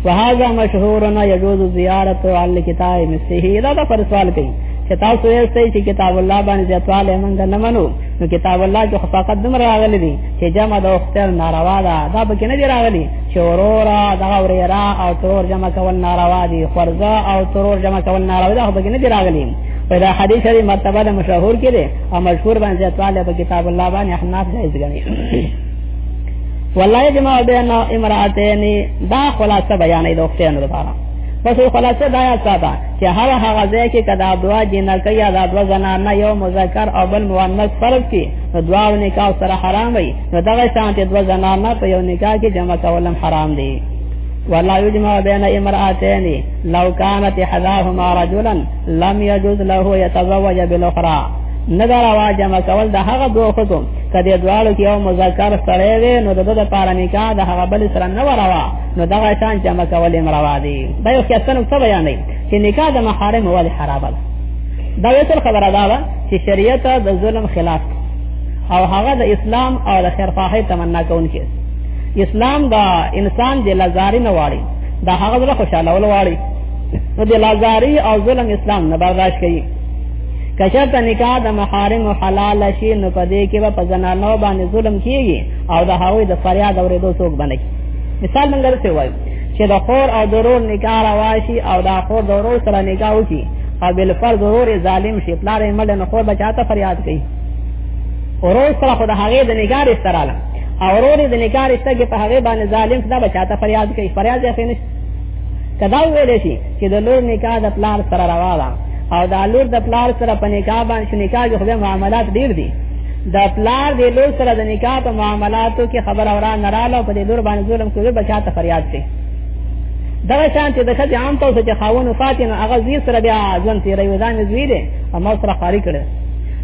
وهذا مشهورنا يجوز زيارت عن الكتاب مسیح دا دا پر سوال کوي چې تاسو یې ستې چې کتاب الله باندې ځتواله موږ نه منو نو کتاب الله جو فقط دم راغلي دي چې جمع د اختر ناروا ده دا به کې نه دی راغلي چې اورورا دا اورورا او ترور جمع کول ناروا دي فرضا او ترور جمع کول ناروا ده به کې نه دی راغلي په دا حدیث لري مرتبه مشهور کړي او مشهور باندې ځتواله په کتاب الله باندې احناف جایز ګڼي ولا يجمع بين امراتين دا خلاصه بیانې د وختونو لپاره پس خلاصه دا یا ساده چې هر هغه ځای کې کدا دوا جنکه یا دا دوا زنان نه یو مذکر او بل مؤنث فرض کی نو دوا نکاح سره حرام وي نو دغه شان ته دوا زنان نه په یو نکاح کې جمع کولم حرام دي ولا يجمع بين امرأتين لو كانت حذاهما رجلا لم يجوز له يتزوج بالاخرى نظر وا جمع کول د هغه دوه خزو کدی دواړو کې یو مذکر سره وي نو د د پاره نکاح د هغه بل سره نه وروا نو دغه شان جمع کول مروا دي دا یو کسن څه بیان دی چې نکاح د محارم ول حرام ده دا یو څه خبره ده چې شریعت د ظلم خلاف او هغه د اسلام او د خیر خواهی تمنا کوونکی اسلام دا انسان د لزاري نه واړي دا هغه له خوشاله ول واړي نو د لازاری او ظلم اسلام نه برداشت کوي کشرت نکاح د محارم حلال شي نو په دې کې به په زنانو باندې ظلم کیږي او د هغوی د فریاد اورېدو څوک باندې مثال موږ درته وایو چې د خور او ضرور نکاح رواشي او د خور ضرور سره نکاح وکړي او بل فرض ضرور ظالم شي پلار یې مړ نه خور بچاته فریاد کوي ورور سره خو د هغې د نکاح استراله او ورور د نکاح رشته کې په هغه باندې ظالم دا بچاته فریاد کوي فریاد یې نه کدا ویل شي چې د لور نکاح د پلار سره روا ده او د لور د پلار سره په نکاح باندې نکاح کې خو معاملات ډیر دي د پلار د لور سره د نکاح په معاملاتو کې خبر اورا نه رااله په دې لور باندې ظلم کوي بچا ته فریاد دی دا شان چې د خځې عام طور چې خاون وفات نه هغه زی سره بیا ځون تیرې وزان زوی دی او مو سره خاري کړي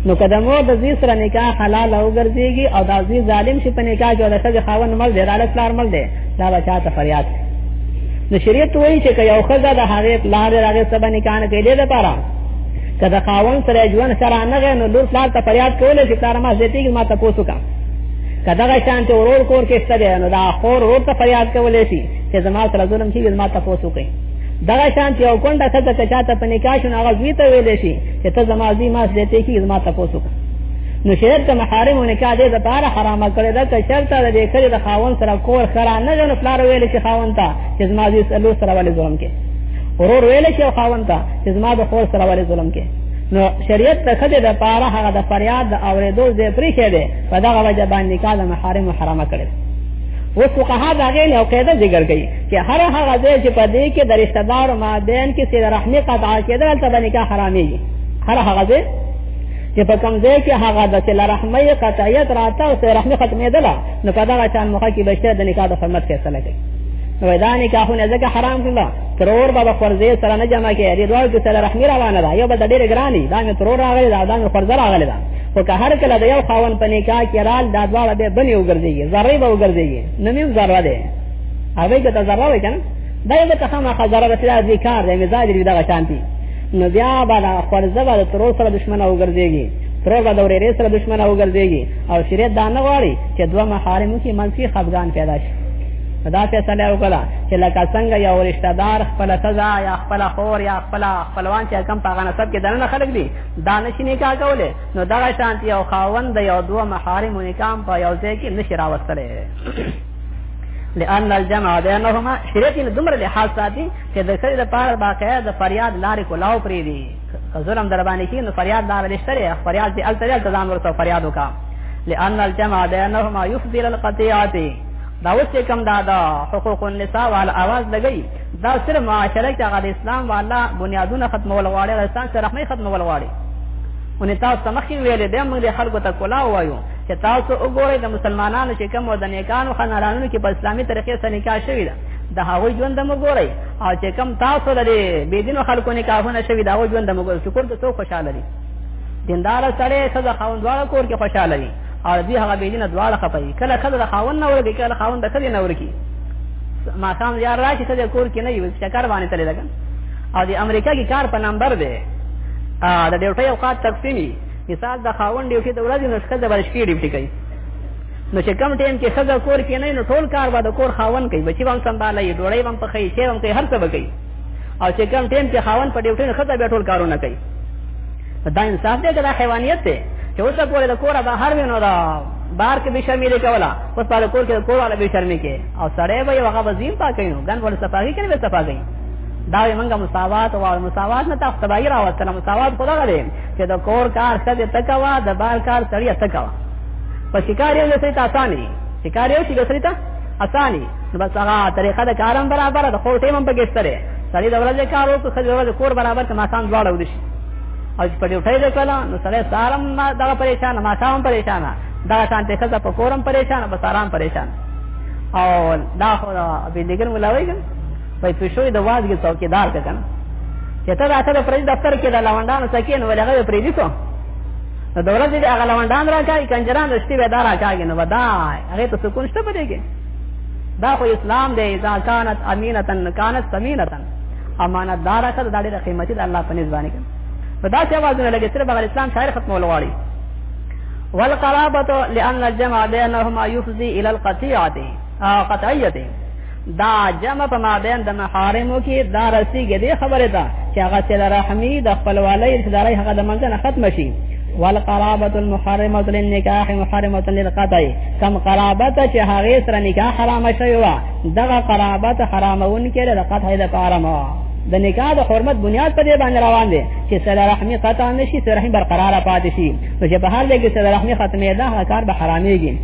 نو کله مو د زی سره نکاح حلال او ګرځيږي او د زی ظالم شي په نکاح کې د خځې خاون مل دی د علاقه مل دی دا بچا ته فریاد نو شریعت وایي چې یو خزه د هغه پلار راغې سبا نکاح نه کېدې ده پاره که د خاون سره ژوند سره نه غي نو لور پلار ته فریاد کول شي کار ما زیتی کې ما ته پوسو کا کدا غا شانته ورور کور کې ستړي نو دا خور ورور ته فریاد کول شي چې زما سره ظلم شي ما ته پوسو کوي دا شان چې او کونډه څه ته چاته په نکاح شنو هغه زوی ته ویل شي چې ته زما زی ما زیتی کې ما ته پوسو کوي نو شرک ته محارم او نکاح دې د پاره حرامه کړی دا چې شرط د دې کړی د خاون سره کور خرا نه جن پلار ویل چې خاون ته چې زما دې سلو سره ولې ظلم کې ورور ویل چې خاون ته چې زما د خور سره ولې ظلم کې نو شریعت ته خدای د پاره هغه د فریاد د اوریدو ځای پرې کړي دي په دغه وجه باندې کال محارم حرامه کړي اوس فقها دا غي له قاعده ذکر کوي چې هر هغه ځای چې په دې کې د رشتہ دار مابین کې سره رحمي قطع کېدل ته باندې کا حرامي هر هغه ځای چې په کوم ځای کې هغه د صله رحمۍ قطعیت راته او صله رحمي ختمېدله نو په دغه شان موقع کې بشته د نکاح د حرمت فیصله کوي نو دا نکاحونه ځکه حرام کړل ترور به خپل ځای سره نه جمع کوي دې دوه کې صله رحمي روانه ده یو به ډېر ګراني دا مې ترور راغلی دا دا مې خپل راغلی دا خو که هر کله د یو خاون په نکاح کې رال دا دواړه به بنې وګرځي ذره به وګرځي نو مې ذره ده هغه ته ذره وای کنه دا یو ته خامخا ذره رسېدا ذکر دی مزاج دې دغه شانتي نو بیا به دا خورزه به د ترور سره دښمنه وګرځېږي ترور به د ورېرې سره دښمنه وګرځېږي او شریعت دا نه غواړي چې دوه محارمو کې منځ کې خفګان پیدا شي دا فیصله وکړه چې لکه څنګه یو رشتہ دار خپل سزا یا خپل خور یا خپل خپلوان چې کم پاغه نسب کې دنه خلک دي دا نشي نکاح کوله نو دا شانت یو خاوند د یو دوه محارم نکام په یو ځای کې نشي راوستله لأن الجمع بينهما شريعت دومره لحاظ ساتي چې د سړي د پاره باقاعده د فریاد لارې کولاو پرې دي که ظلم در باندې کین فریاد لار لشتره فریاد دې ال تل تزام ورته فریاد وکا لئن الجمع بينهما يفضي للقطيعات دا اوس چې کوم دا د حقوق النساء وال اواز لګي دا صرف معاشره کې هغه اسلام والا بنیادونه ختمول غواړي رسان سره رحمه ختمول غواړي ان تاسو تمخي ویلې د موږ خلکو ته کولا وایو چې تاسو وګورئ د مسلمانانو چې کوم د نیکانو خنارانو کې په اسلامي طریقې سره نکاح شوی ده د هغه ژوند مو ګورئ او چې کم تاسو لري بې دینو خلکو نه کافونه شوی دا ژوند مو ګورئ شکر ته څوک خوشاله دي دیندار سره سزا خاوند دواړه کور کې خوشاله دي او دې هغه بې دینه دواړه خپي کله کله د خاوند نه ورګي کله خاوند د کله نه ورګي ما خام یار را چې سزا کور کې نه یو شکر باندې تللی لګن او د امریکا کې کار په نمبر دی د ډیوټي اوقات تقسیمي مثال د خاوند ډیوټي د ورځې نسخه د برشکې ډیوټي کوي نو چې کم ټیم کې خزه کور کې نه نو ټول کار به د کور خاون کوي بچي هم سمبالي ډوړی هم په خي شی هم کوي هر څه به کوي او چې کم ټیم کې خاون په ډیوټي نه خزه به ټول کارونه کوي دا انصاف دی دا حیوانیت دی چې اوس پورې د کوره بهر وینو دا بار کې به شرمې کولا اوس په کور کې کور والا به شرمې کې او سړی به یو هغه وزیم پاکینو ګن ول صفاګي کې به صفاګي دا یې موږ مساوات او مساوات نه تاسو تبعیر او تر مساوات خدا غلې چې د کور کار څه ته تکوا د بار کار سړی تکوا په شکار یو لسری ته آسان دي شکار یو شي لسری ته آسان دي نو بس هغه طریقه د کارم برابر د خو ټیم هم پکې ستره سړی د ورځې کار وکړي خځه ورځې کور برابر ته ماکان دواړه ودی شي او چې په دې ټای دې کړه نو سړی سارم ما دغه پریشان ما سارم پریشان دا شان ته خزه په کورم پریشان بس آرام پریشان او دا خو به لګر ملاوي کن په پښوی د وازګي څوکیدار کن چې ته راته د پرې دفتر کې د لوندانو سکین ولغه پرې دي څو د دولت دې هغه لوندان راکای کنجران رښتې به دا راکای نو ودا هغه ته سکون شته پدې کې دا خو اسلام دی اذا كانت امينه كانت ثمينه امانت دار څه د ډېر قیمتي د الله په نس باندې کې په داسې اوازونه لګي صرف هغه اسلام شاعر ختم ولواړي والقرابه لان الجمع بينهما يفضي الى القطيعه قطعیه دی دا جمع په مابین د محارمو کې دا رسیږي دې خبره ده چې هغه سره رحمی د خپلوالۍ رشداري هغه د منځ نه ختم شي والقرابه المحرمه للنکاح محرمه للقطع کم قرابت چې هغه سره نکاح حرام شوی و دغه قرابت حرامون کې د قطع د پاره مو د نکاح د حرمت بنیاد په دې باندې روان دي چې سره رحمی قطع نشي سره رحمی برقرار پاتې شي نو چې په حال کې سره رحمی ختمه ده کار به حراميږي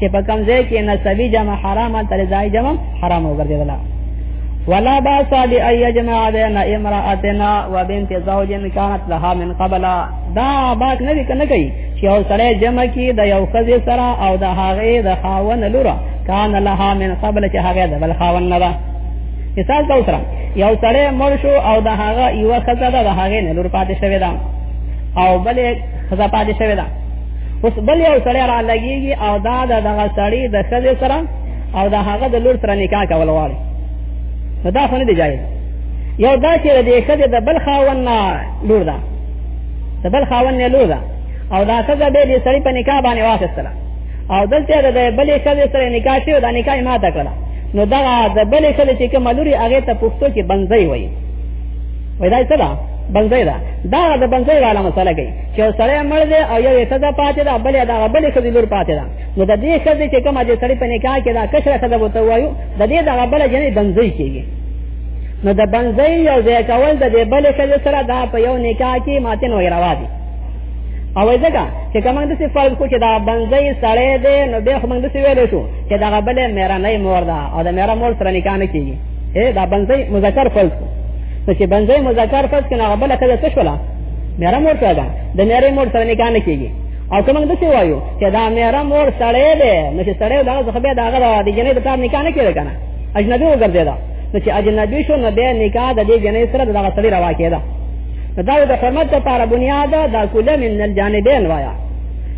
چې په کوم ځای کې نسبی جمع حرام تل ځای جمع حرام وګرځیدل ولا باس بأن يجمع بين امرأتنا وبنت زوج كانت لها من قبل دا باک نه کنه کوي چې او سره جمع کی د یو خزي سره او د هغه د خاون لورا کان لها من قبل چې هغه د بل خاون نه ده مثال دا سره یو سره مرشو او د هغه یو خزه ده د هغه نه لور پاتې شوی ده او بلې خزا پاتې شوی دا اوس بل یو سړی را لګیږي او دا د دغه سړی د ښځې سره او د هغه د لور سره نکاح کول غواړي نو دا خو نه دی جایز یو دا چې د ښځې د بل خاوند نه لور ده د بل خاوند نه لور ده او دا ښځه به د سړي په نکاح باندې واخیستله او دلته د بلې ښځې سره نکاح شوې دا نکاح یې ماته کړه نو دغه د بلې ښځې چې کومه لور یې هغې ته پښتو کې بنځۍ وایي وای دا څه ده بنځای ده دا د بنځای والا مسله کوي چې سړی مړ دی او یو څه ده پاتې ده بلې دا بلې خزي لور پاتې ده نو د دې خزي چې کومه د سړی په نکاح کې دا کشره خزه وته وایو د دې دا بلې جنې بنځای کېږي نو د بنځای یو ځای کول د دې بلې خزي سره دا په یو نکاح کې ماته نو روا دي او ځکه چې کومه د څه فرض کو چې دا بنځای سړی دی نو به موږ د څه ویل شو چې دا بلې مېرانې مور ده او د مېرا مور سره نکاح نه کېږي اے دا بنځي مذکر فرض کو نو چې بنځي مذکر فرض کنه هغه بل کله څه شولا میرا مور سره ده د میرې مور سره نکاح نه کیږي او کوم د څه وایو چې دا میرا مور سړې ده نو چې سړې دا ځخه به دا غره د جنې د کار نکاح نه کیږي کنه اجنبي وګرځیدا نو چې اجنبي شو نو به نکاح د دې جنې سره دغه سړي روا کیدا دا د حرمت لپاره بنیاد دا کله من الجانبین وایا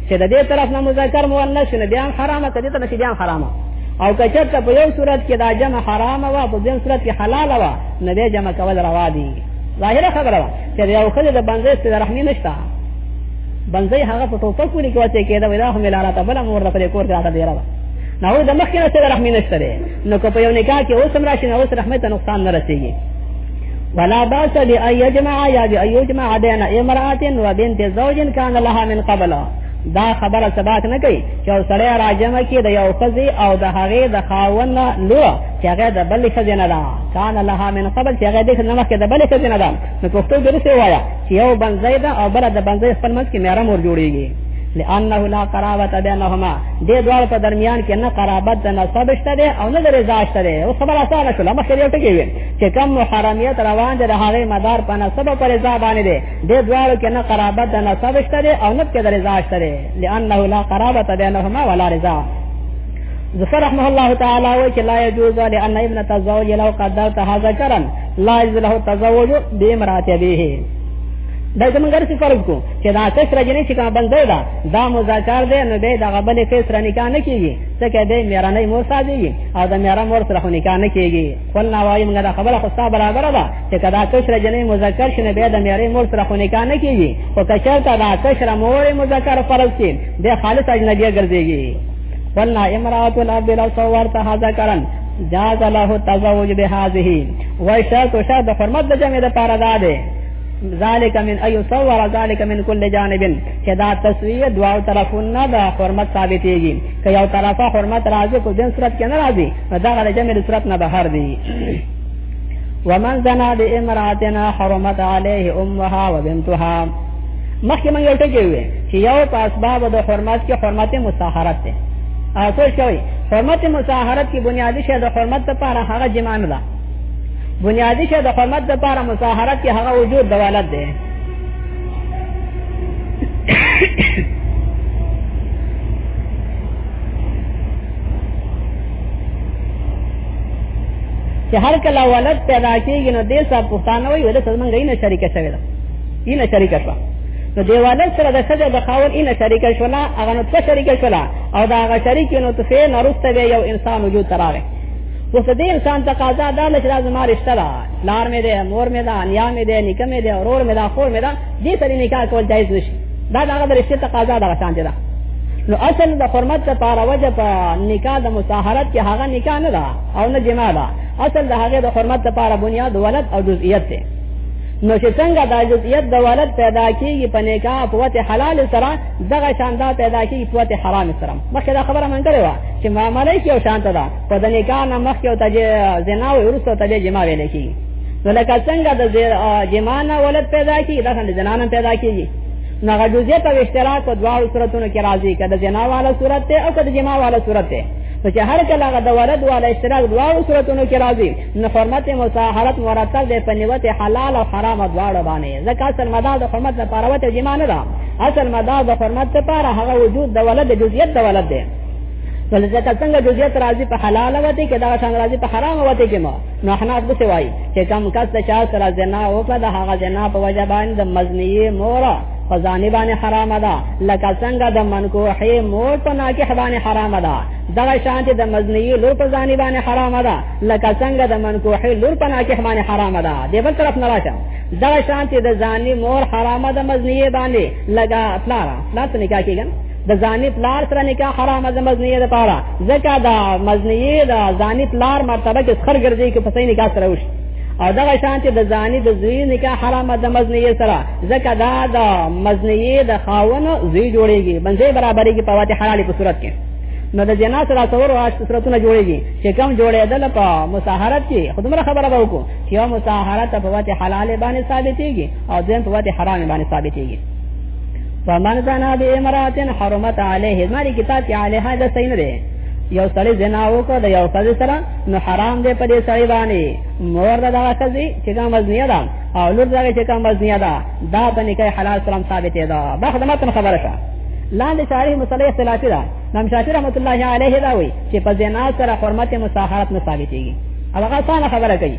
چې د دې طرف نه مذکر مؤنث نه بیا حرامه کړي ته نشي بیا حرامه او کچت په یو صورت کې دا جمع حرام وا په دې صورت کې حلال وا نه دې جمع کول روا دي ظاهره خبره وا چې یو خدای د بنځه ست رحمی نشتا بنځه هغه په ټوپه کولی کې وته کېدا ودا هم لاله ته بل مور د خپل کور ته دی راو نه و د مخ کې ست رحمی نشته دی نو کو په یو نکاح کې اوس راشي نو اوس رحمت نقصان نه رسیږي ولا باس بأن يجمع يا بأن يجمع بين امرأة وبنت زوج كان لها من قبل دا خبره ثبات نه کوي چې او سړی راجم کې د یو خزي او د هغه د خاون لو چې هغه د بل خزي نه ده کان لها من قبل چې هغه د خزي نه د بل خزي نه ده نو پښتو درسه وایا چې یو بنځای ده او بل د بنځای خپل منځ کې میرا مور جوړیږي لانه لا قرابت بینهما دې دوار په درمیان کې نه قرابت د نسب شته ده او نه د رضا شته ده او خبر اسانه شول مخکې یو ټکی وي چې کم محرمیت روان ده د هغه مدار په نسب او پر رضا باندې ده دې دواړو کې نه قرابت د نسب شته دی او نه کې د رضا شته دی لانه لا قرابت بینهما ولا رضا ظفر رحمه الله تعالی وی چې لا يجوز لان ابن تزوج لو قدرت هذا ذکرا لا يجوز له تزوج بامرات ابيه دا زمونږ رسې فرض کو چې دا کس رجنې چې کوم بنده ده دا مذاکر دی نو به دا غبل کس را نکاح نه کیږي ځکه دې میرانه مور ساده او دا میرا مور سره نکاح نه کیږي قلنا وایم دا خبره خو برابر ده چې کدا کشر جنې مذکر شنه بیا د میارې مور سره خو نکاح نه کیږي او کشر ته دا کشر مور مذکر فرض شي د خالص اجنبیه ګرځيږي ولا امراه الاب لو صورتها ذکرا جاز له تزوج بهذه وشرط شرط فرمت د جمع د پاره ده ذالک من ایو صور ذالک من کل جانب چې دا تسویه دواو طرفونه د حرمت ثابتېږي که یو طرفه حرمت راځي کو جن صورت کې نه راځي دا غل جمع صورت نه بهر دی ومن زنا بامراتنا حرمت عليه امها وبنتها مخکې مونږ یو ټکی وې چې یو په اسباب د حرمت کې حرمت مصاحرت ده تاسو شوي حرمت مصاحرت کې بنیادی شی د حرمت لپاره هغه جماع نه ده بنیادی شی د حرمت لپاره مصاحرت کې هغه وجود دولت ده چې هر کله ولد پیدا کیږي نو دې صاحب پښتانه وي ولې څنګه یې نه شریکه شوی ده یې نه شریکه شوه نو دی ولد سره د شجر د خاون یې نه شریکه شولا هغه نو څه شریکه شولا او دا هغه شریک نو څه نه رسته به یو انسان وجود تراغه اوس دې انسان تقاضا دا لږه زما رشتہ ده لار مې ده مور مې ده انیا مې ده نکمه ده اورور مې ده خور مې ده دې سره نکاح کول جایز نشي دا دا غوډه رشته تقاضا ده شان دي دا نو اصل د حرمت لپاره وجه په نکاح د مصاهرت کې هغه نکاح نه ده او نه جما ده اصل د هغه د حرمت لپاره بنیاد ولد او جزئیت ده نو چې څنګه د جزئیت د ولد پیدا کیږي په نکاح په وته حلال سره دغه شاندا پیدا کیږي په وته حرام سره مخکې دا خبره مونږ کړې و چې معاملې کې او شانته ده په د نکاح نه مخکې او ته زنا او ورسره ته جما ویل کیږي نو لکه څنګه د جمانه ولد پیدا کی دا څنګه جنانه پیدا کیږي نو هغه جزئیه په اشتراک په دواړو صورتونو کې راځي کله جنا والا صورت ته او کله جما والا صورت ته نو چې هر کله هغه د ولد والا اشتراک دواړو صورتونو کې راځي نو حرمت مصاحرت مرتب ده په نیوت حلال او حرام دواړو باندې ځکه اصل مدار د حرمت لپاره وته جما نه ده اصل مدار د حرمت لپاره هغه وجود د ولد جزئیت د ولد ده ولذلك څنګه جزئیت راځي په حلال وته کې دا څنګه راځي په حرام وته کې ما نو حناف د سوای چې کم کس د چا سره زنا وکړه د هغه زنا په وجه باندې د مزنیه مور په ځانې باندې حرام ده لکه څنګه د منکوحې مور په ناکح باندې حرام ده دغه شان چې د مزنیه لور په ځانې باندې حرام ده لکه څنګه د منکوحې لور په ناکح باندې حرام ده د بل طرف نه راشه دغه شان چې د ځانې مور حرام ده مزنیه باندې لګا پلار پلار څه نکاح کیږي د ځاني پلار سره نکاح حرام ده مزنیه ده پاره ځکه دا مزنیه ده ځاني پلار مرتبه کې خر ګرځي کې پسې نکاح سره وشي او دغه شان چې د ځاني د زوی نکاح حرام ده مزنیه سره ځکه دا د مزنیه د خاون زوی جوړيږي بنځه برابرې کې پواته حلالې په صورت کې نو د جنا سره څور واش سرتونه جوړيږي چې کم جوړېدل په مصاحرت کې خدمره خبره به وکړو چې یو مصاحرت په واته حلالې باندې ثابتېږي او ځین په واته حرام باندې ثابتېږي فمن زنا بی امرات حرمت علیه زماری کتاب کی علیه دا صحیح نه دی یو سړی زنا وکړ د یو سړی سره نو حرام دی په دې سړی باندې مور دا دغه کزي چې کوم مزنیه ده او لور دغه چې کوم مزنیه ده دا په نکاح حلال سلام ثابتې ده دا خدمت خبره شه لاندې شارح مسله اختلافي ده امام شافعي رحمت الله علیه دا وایي چې په زنا سره حرمت مصاحرت نه ثابتېږي هغه څنګه خبره کوي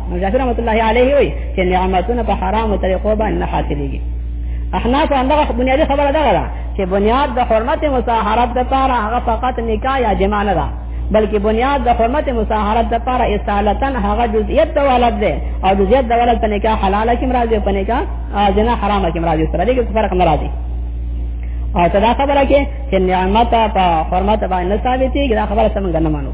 مجاهد رحمت الله علیه وی چې نعمتونه په حرامو طریقو باندې نه حاصلېږي احناف همدغه بنیادي خبره دغه ده چې بنیاد د حرمت مصاحرت لپاره هغه فقط نکاح یا جماع نه ده بلکې بنیاد د حرمت مصاحرت لپاره اصالتن هغه جزئیت د ولد ده او جزئیت د ولد په نکاح حلال کې مرادي په نکاح جنا حرام کې مرادي سره دې فرق مرادي او دا خبره کې چې نعمت په حرمت باندې ثابتېږي دا خبره څنګه نه منو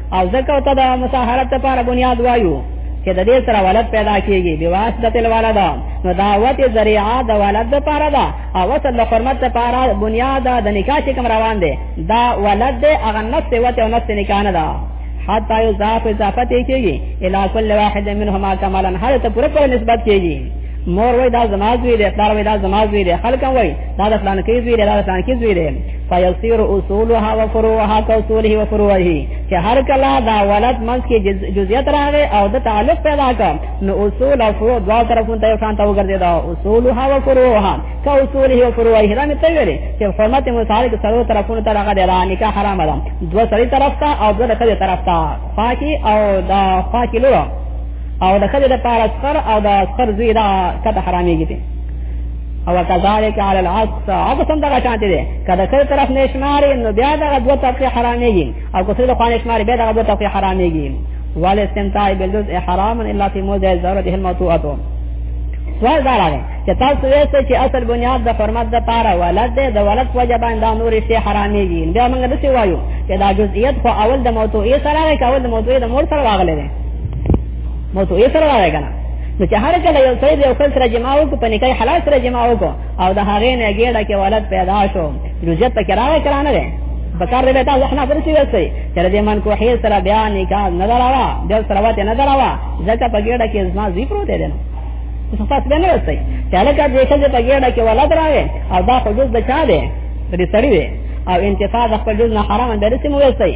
او ځکه ته د مصاهرت لپاره بنیاد وایو چې د دې سره ولد پیدا کیږي د واسطه الولد نو دعوت ذریعہ د ولد لپاره ده او وصل د حرمت لپاره بنیاد د نکاح چې کوم روان دي دا ولد د اغه نفس وته او نفس نکاح نه ده حتی یضاف اضافت کیږي الی کل واحد منهما کمالا هر ته پوره پوره نسبت کیږي مور وای دا زماز وی دی پلار وای دا زماز وی دی خلک وای دا د فلان کې وی دی دا د فلان کې وی دی فیصیر اصولها و فروعها کاصوله و فروعه چې هر کله دا ولد منځ کې جزئیات راغې او د تعلق پیدا کړ نو اصول او فروع دوا طرفون ته شان ته وګرځي دا اصولها و فروعها کاصوله و فروعه دا مې ته ویلې چې حرمت مصالح کې سره طرفون ته راغې دا نکاح حرام ده دو سړي طرف ته او دو خځې طرف ته خاکی او دا خاکی لور او د خځې د پاره سر او د سر زوی دا کته حرامېږي او کذالک علی العکس عکس هم دغه شانته دی کله کله طرف نه شمارې نو بیا دغه دوه طرفه حرامېږي او کله له خانه شمارې بیا دغه دوه طرفه حرامېږي وال استمتاع بالجزء حرام الا في موضع ضرورته الموضوعه سوال دا راغی چې تاسو وایئ چې اصل بنیاد د فرمت د پاره ولد دی د ولد وجه باندې دا نور شی حرامېږي بیا موږ دسی وایو چې دا جزئیت خو اول د موضوعي سره راغی اول د موضوعي د مور سره راغلی دی موضوع یې سره راغی کنه نو چې هر کله یو سړی یو خپل سره جما وکړو په نکاح حلال سره جما وکړو او د هغې نه ګېډه کې ولد پیدا شو رجت پکې راغی کرانه ده بکار دې ته وحنا پر شي وسري چې دې من کو هي سره بیا نکاح نه دراوا بیا سره وته نه دراوا ځکه په ګېډه کې زما ذکر وته دي نو څه تاسو به نه وسري چې لکه دې چې په ګېډه کې ولد راغی او دا خو جز بچا دی دې سړی دی او انتفاع د خپل جز نه حرام اندرسي مو وسري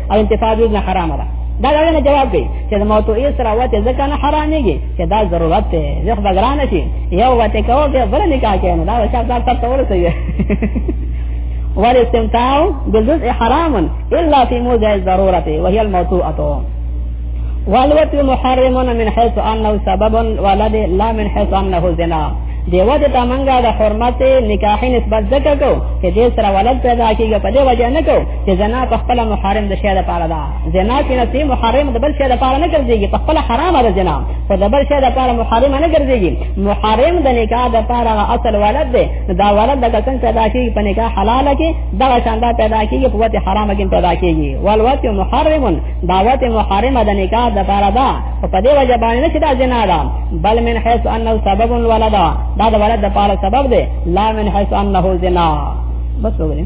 او انتفاع دې نه حرام ده دا دا نه جواب دی چې د موت یې سره وته ځکه نه حرامېږي چې دا ضرورت دی زه خو بګران شي یو وته کوو چې بل نکاح کینو دا شاب دا تر تور سي ول استمتاع بالجزء حرام الا في موضع الضروره وهي الموتوءه والوت محرم من حيث انه سبب ولد لا من حيث انه زنا دی وجه ته منګه د حرمت نکاح نسبت ځکه کو چې دې سره ولد پیدا کیږي په دې وجه نه کو چې زنا په خپل محرم د شی لپاره ده زنا چې نسی محرم د بل شی لپاره نه ګرځيږي په خپل حرام ده زنا خو د بل شی لپاره محرم نه ګرځيږي محرم د نکاح لپاره اصل ولد ده دا ولد د کسن پیدا کیږي په نکاح حلال کې دا شاندا پیدا کیږي په وته حرام کې پیدا کیږي والوت محرم دعوت محرم د نکاح لپاره ده په دې وجه باندې نه چې دا زنا ده بل من حيث انه سبب الولد دا د ولد لپاره سبب ده لا من حيث انه زنا بس وګورئ